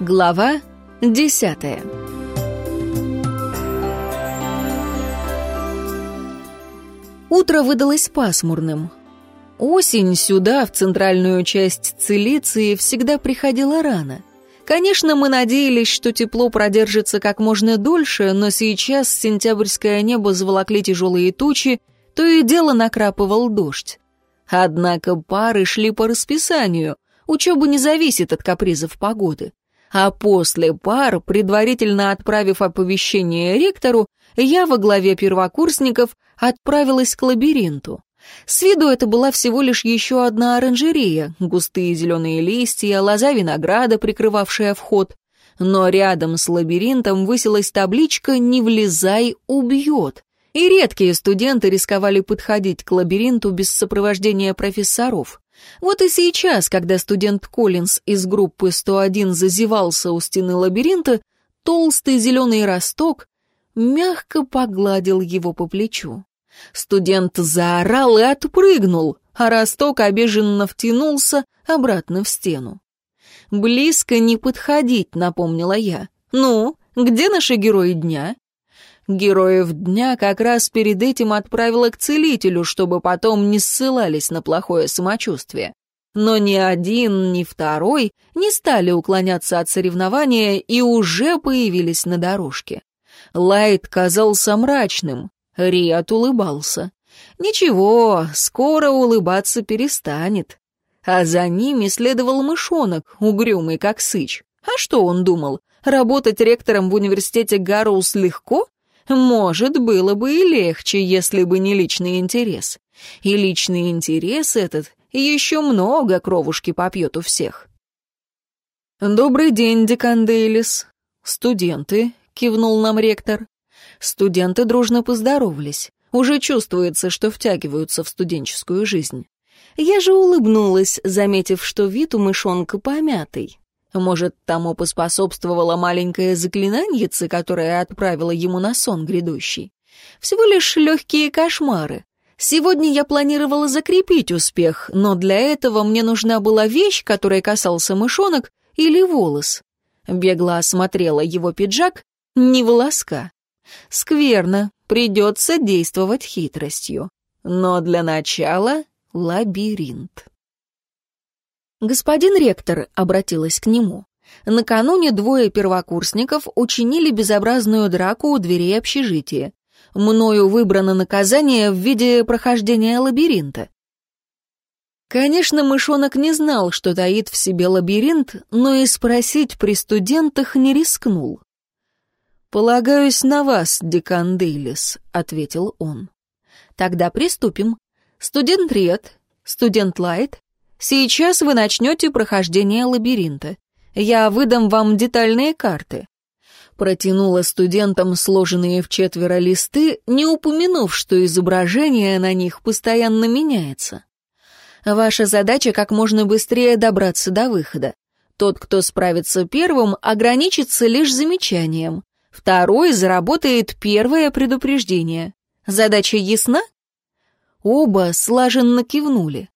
Глава десятая Утро выдалось пасмурным. Осень сюда, в центральную часть Цилиции, всегда приходила рано. Конечно, мы надеялись, что тепло продержится как можно дольше, но сейчас сентябрьское небо заволокли тяжелые тучи, то и дело накрапывал дождь. Однако пары шли по расписанию, учеба не зависит от капризов погоды. А после пар, предварительно отправив оповещение ректору, я во главе первокурсников отправилась к лабиринту. С виду это была всего лишь еще одна оранжерея, густые зеленые листья, лоза винограда, прикрывавшая вход. Но рядом с лабиринтом высилась табличка «Не влезай, убьет». И редкие студенты рисковали подходить к лабиринту без сопровождения профессоров. Вот и сейчас, когда студент Коллинз из группы 101 зазевался у стены лабиринта, толстый зеленый росток мягко погладил его по плечу. Студент заорал и отпрыгнул, а росток обиженно втянулся обратно в стену. «Близко не подходить», — напомнила я. «Ну, где наши герои дня?» Героев дня как раз перед этим отправила к целителю, чтобы потом не ссылались на плохое самочувствие. Но ни один, ни второй не стали уклоняться от соревнования и уже появились на дорожке. Лайт казался мрачным, Риат улыбался. Ничего, скоро улыбаться перестанет. А за ними следовал мышонок, угрюмый как сыч. А что он думал? Работать ректором в университете Гарроус легко? Может, было бы и легче, если бы не личный интерес. И личный интерес этот еще много кровушки попьет у всех. «Добрый день, декан Дейлис. Студенты», — кивнул нам ректор. Студенты дружно поздоровались. Уже чувствуется, что втягиваются в студенческую жизнь. Я же улыбнулась, заметив, что вид у мышонка помятый. Может, тому поспособствовала маленькая заклинаньица, которая отправила ему на сон грядущий. Всего лишь легкие кошмары. Сегодня я планировала закрепить успех, но для этого мне нужна была вещь, которой касался мышонок, или волос. Бегло осмотрела его пиджак, не волоска. Скверно, придется действовать хитростью. Но для начала лабиринт. «Господин ректор», — обратилась к нему, — «накануне двое первокурсников учинили безобразную драку у дверей общежития. Мною выбрано наказание в виде прохождения лабиринта». Конечно, мышонок не знал, что таит в себе лабиринт, но и спросить при студентах не рискнул. «Полагаюсь на вас, декан Дейлис», — ответил он. «Тогда приступим. Студент Ред, студент Лайт, Сейчас вы начнете прохождение лабиринта. Я выдам вам детальные карты». Протянула студентам сложенные в четверо листы, не упомянув, что изображение на них постоянно меняется. Ваша задача как можно быстрее добраться до выхода. Тот, кто справится первым, ограничится лишь замечанием. Второй заработает первое предупреждение. Задача ясна? Оба слаженно кивнули.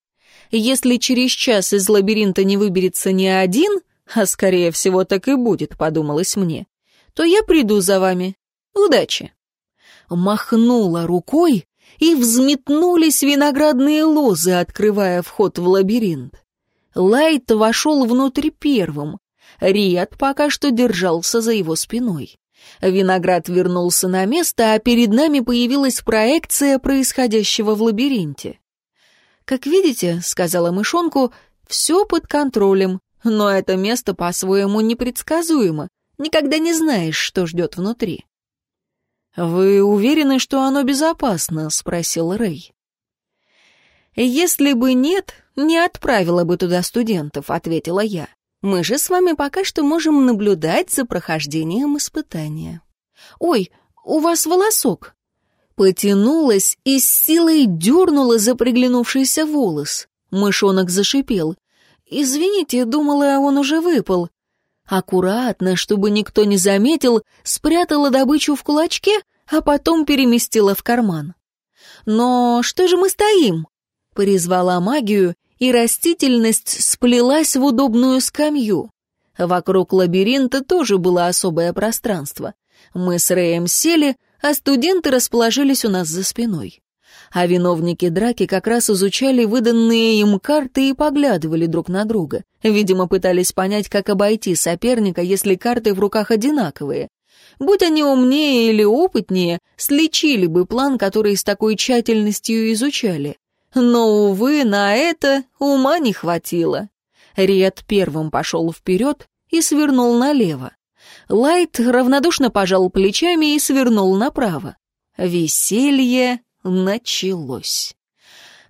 Если через час из лабиринта не выберется ни один, а скорее всего так и будет, подумалось мне, то я приду за вами. Удачи. Махнула рукой, и взметнулись виноградные лозы, открывая вход в лабиринт. Лайт вошел внутрь первым. Риад пока что держался за его спиной. Виноград вернулся на место, а перед нами появилась проекция происходящего в лабиринте. «Как видите», — сказала мышонку, — «все под контролем, но это место по-своему непредсказуемо. Никогда не знаешь, что ждет внутри». «Вы уверены, что оно безопасно?» — спросил Рэй. «Если бы нет, не отправила бы туда студентов», — ответила я. «Мы же с вами пока что можем наблюдать за прохождением испытания». «Ой, у вас волосок!» Потянулась и с силой дернула за приглянувшийся волос. Мышонок зашипел. «Извините, думала, он уже выпал». Аккуратно, чтобы никто не заметил, спрятала добычу в кулачке, а потом переместила в карман. «Но что же мы стоим?» Призвала магию, и растительность сплелась в удобную скамью. Вокруг лабиринта тоже было особое пространство. Мы с Рэем сели, а студенты расположились у нас за спиной. А виновники драки как раз изучали выданные им карты и поглядывали друг на друга. Видимо, пытались понять, как обойти соперника, если карты в руках одинаковые. Будь они умнее или опытнее, слечили бы план, который с такой тщательностью изучали. Но, увы, на это ума не хватило. Риет первым пошел вперед и свернул налево. Лайт равнодушно пожал плечами и свернул направо. Веселье началось.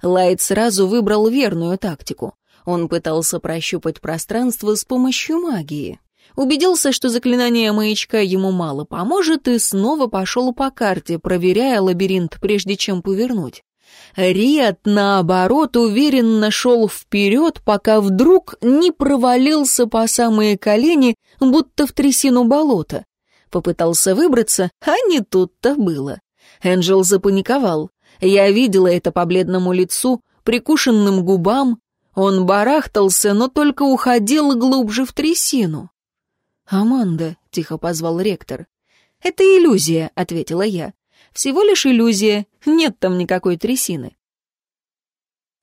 Лайт сразу выбрал верную тактику. Он пытался прощупать пространство с помощью магии. Убедился, что заклинание маячка ему мало поможет, и снова пошел по карте, проверяя лабиринт, прежде чем повернуть. Риат, наоборот, уверенно шел вперед, пока вдруг не провалился по самые колени, будто в трясину болота. Попытался выбраться, а не тут-то было. Энджел запаниковал. Я видела это по бледному лицу, прикушенным губам. Он барахтался, но только уходил глубже в трясину. «Аманда», — тихо позвал ректор. «Это иллюзия», — ответила я. «Всего лишь иллюзия, нет там никакой трясины».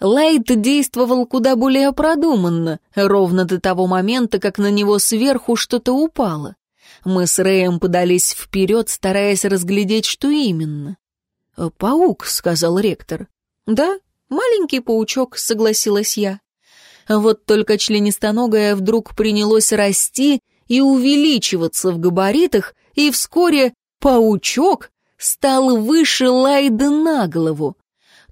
Лайт действовал куда более продуманно, ровно до того момента, как на него сверху что-то упало. Мы с Рэем подались вперед, стараясь разглядеть, что именно. «Паук», — сказал ректор. «Да, маленький паучок», — согласилась я. Вот только членистоногое вдруг принялось расти и увеличиваться в габаритах, и вскоре паучок стал выше Лайда на голову.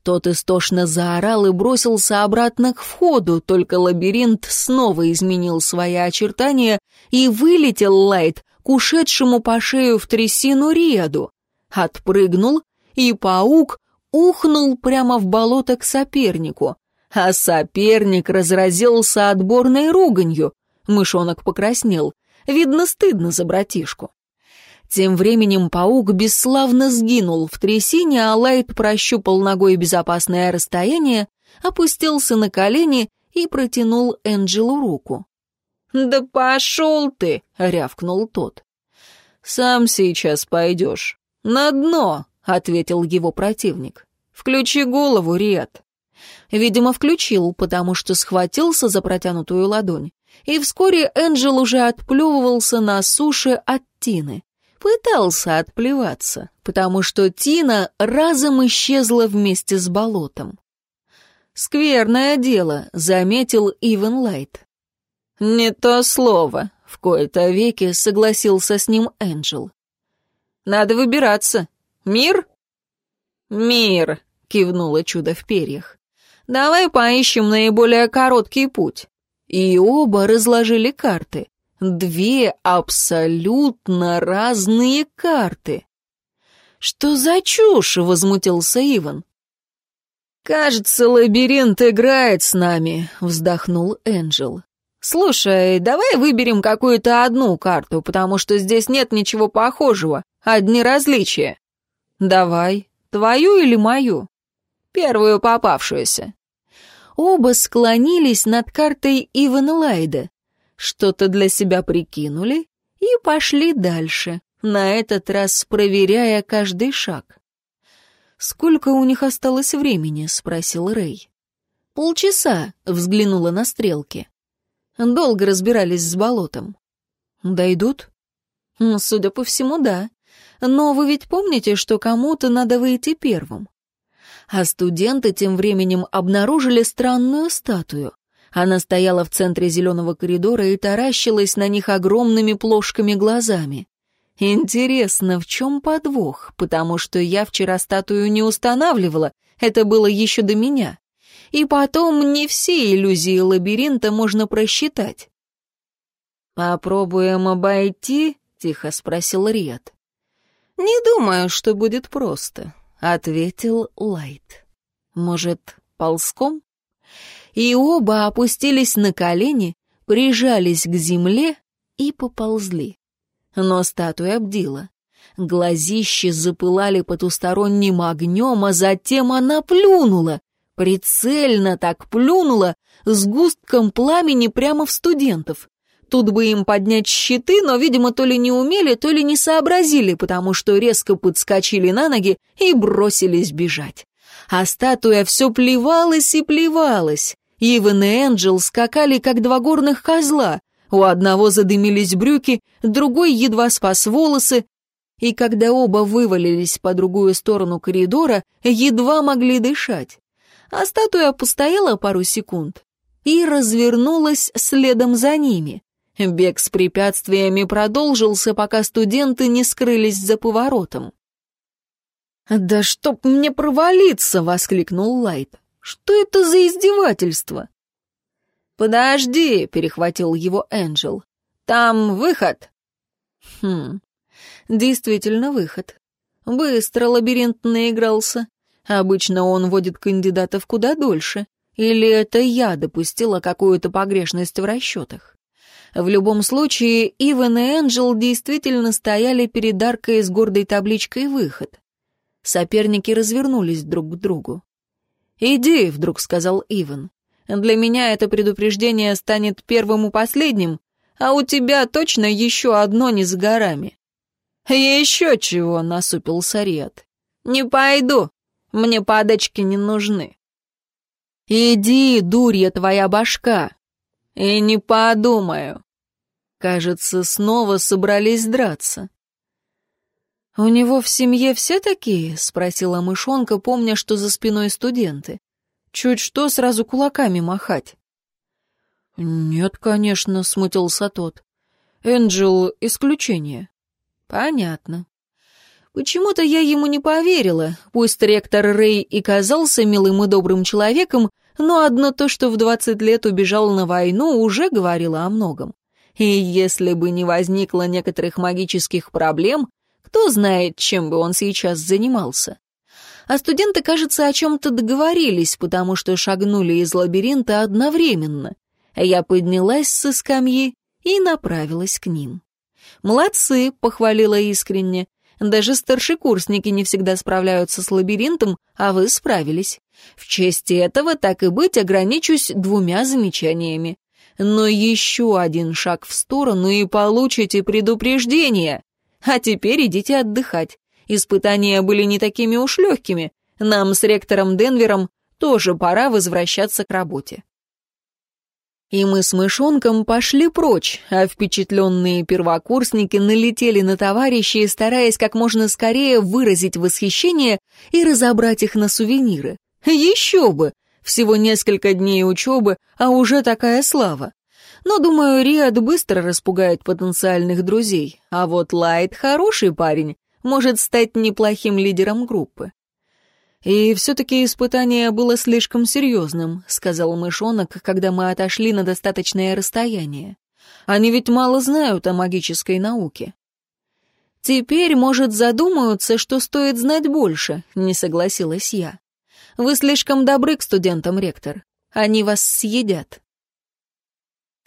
Тот истошно заорал и бросился обратно к входу, только лабиринт снова изменил свои очертания, и вылетел Лайд к ушедшему по шею в трясину Риаду. Отпрыгнул, и паук ухнул прямо в болото к сопернику. А соперник разразился отборной руганью. Мышонок покраснел. Видно, стыдно за братишку. Тем временем паук бесславно сгинул в трясине, а Лайт прощупал ногой безопасное расстояние, опустился на колени и протянул Энджелу руку. «Да пошел ты!» — рявкнул тот. «Сам сейчас пойдешь. На дно!» — ответил его противник. «Включи голову, Риат». Видимо, включил, потому что схватился за протянутую ладонь и вскоре Энджел уже отплевывался на суше от Тины. Пытался отплеваться, потому что Тина разом исчезла вместе с болотом. «Скверное дело», — заметил Иван Лайт. «Не то слово», — в кои-то веки согласился с ним Энджел. «Надо выбираться. Мир?» «Мир», — кивнуло чудо в перьях. «Давай поищем наиболее короткий путь». И оба разложили карты. Две абсолютно разные карты. «Что за чушь?» — возмутился Иван. «Кажется, лабиринт играет с нами», — вздохнул Энджел. «Слушай, давай выберем какую-то одну карту, потому что здесь нет ничего похожего, одни различия». «Давай, твою или мою?» «Первую попавшуюся». Оба склонились над картой Ивана Лайда, что-то для себя прикинули и пошли дальше, на этот раз проверяя каждый шаг. «Сколько у них осталось времени?» — спросил Рэй. «Полчаса», — взглянула на стрелки. Долго разбирались с болотом. «Дойдут?» «Судя по всему, да. Но вы ведь помните, что кому-то надо выйти первым?» а студенты тем временем обнаружили странную статую. Она стояла в центре зеленого коридора и таращилась на них огромными плошками глазами. Интересно, в чем подвох, потому что я вчера статую не устанавливала, это было еще до меня. И потом не все иллюзии лабиринта можно просчитать. «Попробуем обойти?» — тихо спросил Риад. «Не думаю, что будет просто. — ответил Лайт. «Может, ползком?» И оба опустились на колени, прижались к земле и поползли. Но статуя обдила. Глазища запылали потусторонним огнем, а затем она плюнула. Прицельно так плюнула, с густком пламени прямо в студентов. Тут бы им поднять щиты, но, видимо, то ли не умели, то ли не сообразили, потому что резко подскочили на ноги и бросились бежать. А статуя все плевалась и плевалась. Иван и Энджел скакали, как два горных козла. У одного задымились брюки, другой едва спас волосы, и когда оба вывалились по другую сторону коридора, едва могли дышать. А статуя постояла пару секунд и развернулась следом за ними. Бег с препятствиями продолжился, пока студенты не скрылись за поворотом. «Да чтоб мне провалиться!» — воскликнул Лайт. «Что это за издевательство?» «Подожди!» — перехватил его Энджел. «Там выход!» «Хм, действительно выход. Быстро лабиринт наигрался. Обычно он водит кандидатов куда дольше. Или это я допустила какую-то погрешность в расчетах? В любом случае, Иван и Энджел действительно стояли перед аркой с гордой табличкой «Выход». Соперники развернулись друг к другу. «Иди», — вдруг сказал Иван. «Для меня это предупреждение станет первым и последним, а у тебя точно еще одно не за горами». «Еще чего», — насупил Сарет. «Не пойду, мне подачки не нужны». «Иди, дурья твоя башка!» «И не подумаю». Кажется, снова собрались драться. «У него в семье все такие?» — спросила мышонка, помня, что за спиной студенты. «Чуть что, сразу кулаками махать». «Нет, конечно», — смутился тот. «Энджел — исключение». «Понятно. Почему-то я ему не поверила. Пусть ректор Рэй и казался милым и добрым человеком, но одно то, что в двадцать лет убежал на войну, уже говорило о многом. И если бы не возникло некоторых магических проблем, кто знает, чем бы он сейчас занимался. А студенты, кажется, о чем-то договорились, потому что шагнули из лабиринта одновременно. Я поднялась со скамьи и направилась к ним. «Молодцы», — похвалила искренне. Даже старшекурсники не всегда справляются с лабиринтом, а вы справились. В честь этого, так и быть, ограничусь двумя замечаниями. Но еще один шаг в сторону и получите предупреждение. А теперь идите отдыхать. Испытания были не такими уж легкими. Нам с ректором Денвером тоже пора возвращаться к работе. И мы с мышонком пошли прочь, а впечатленные первокурсники налетели на товарищей, стараясь как можно скорее выразить восхищение и разобрать их на сувениры. Еще бы! Всего несколько дней учебы, а уже такая слава. Но, думаю, Риад быстро распугает потенциальных друзей, а вот Лайт хороший парень, может стать неплохим лидером группы. «И все-таки испытание было слишком серьезным», — сказал мышонок, когда мы отошли на достаточное расстояние. «Они ведь мало знают о магической науке». «Теперь, может, задумаются, что стоит знать больше», — не согласилась я. «Вы слишком добры к студентам, ректор. Они вас съедят».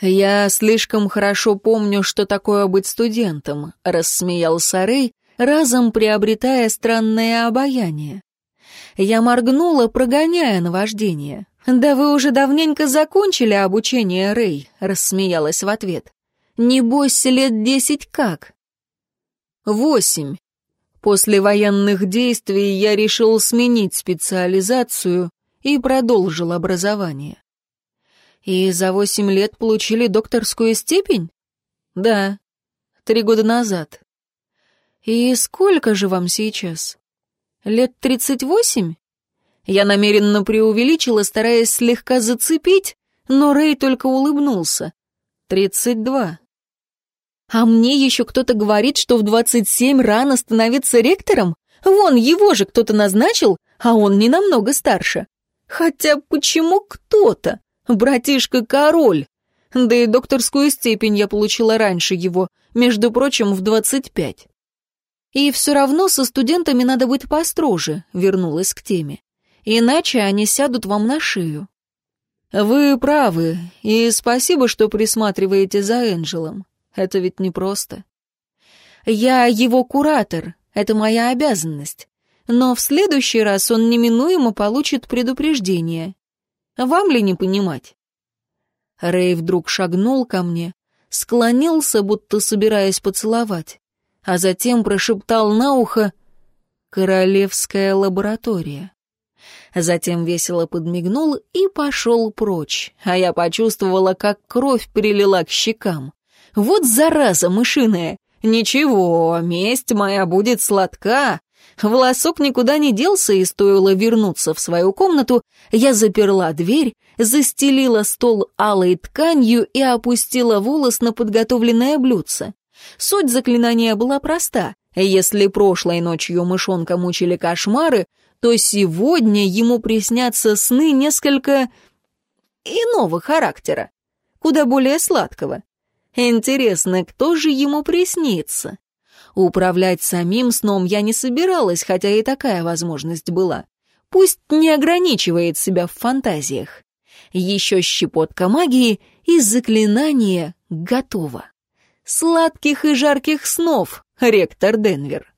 «Я слишком хорошо помню, что такое быть студентом», — рассмеялся Рэй, разом приобретая странное обаяние. Я моргнула, прогоняя наваждение. «Да вы уже давненько закончили обучение, Рэй», — рассмеялась в ответ. «Небось, лет десять как?» «Восемь. После военных действий я решил сменить специализацию и продолжил образование». «И за восемь лет получили докторскую степень?» «Да, три года назад». «И сколько же вам сейчас?» Лет тридцать восемь? Я намеренно преувеличила, стараясь слегка зацепить, но Рэй только улыбнулся. Тридцать два. А мне еще кто-то говорит, что в двадцать семь рано становиться ректором? Вон, его же кто-то назначил, а он не намного старше. Хотя почему кто-то? Братишка король. Да и докторскую степень я получила раньше его, между прочим, в двадцать пять. И все равно со студентами надо быть построже, вернулась к теме. Иначе они сядут вам на шею. Вы правы, и спасибо, что присматриваете за Энджелом. Это ведь непросто. Я его куратор, это моя обязанность. Но в следующий раз он неминуемо получит предупреждение. Вам ли не понимать? Рэй вдруг шагнул ко мне, склонился, будто собираясь поцеловать, а затем прошептал на ухо «Королевская лаборатория». Затем весело подмигнул и пошел прочь, а я почувствовала, как кровь прилила к щекам. Вот зараза мышиная! Ничего, месть моя будет сладка. Волосок никуда не делся, и стоило вернуться в свою комнату, я заперла дверь, застелила стол алой тканью и опустила волос на подготовленное блюдце. Суть заклинания была проста. Если прошлой ночью мышонка мучили кошмары, то сегодня ему приснятся сны несколько иного характера, куда более сладкого. Интересно, кто же ему приснится? Управлять самим сном я не собиралась, хотя и такая возможность была. Пусть не ограничивает себя в фантазиях. Еще щепотка магии, и заклинание готово. Сладких и жарких снов, ректор Денвер.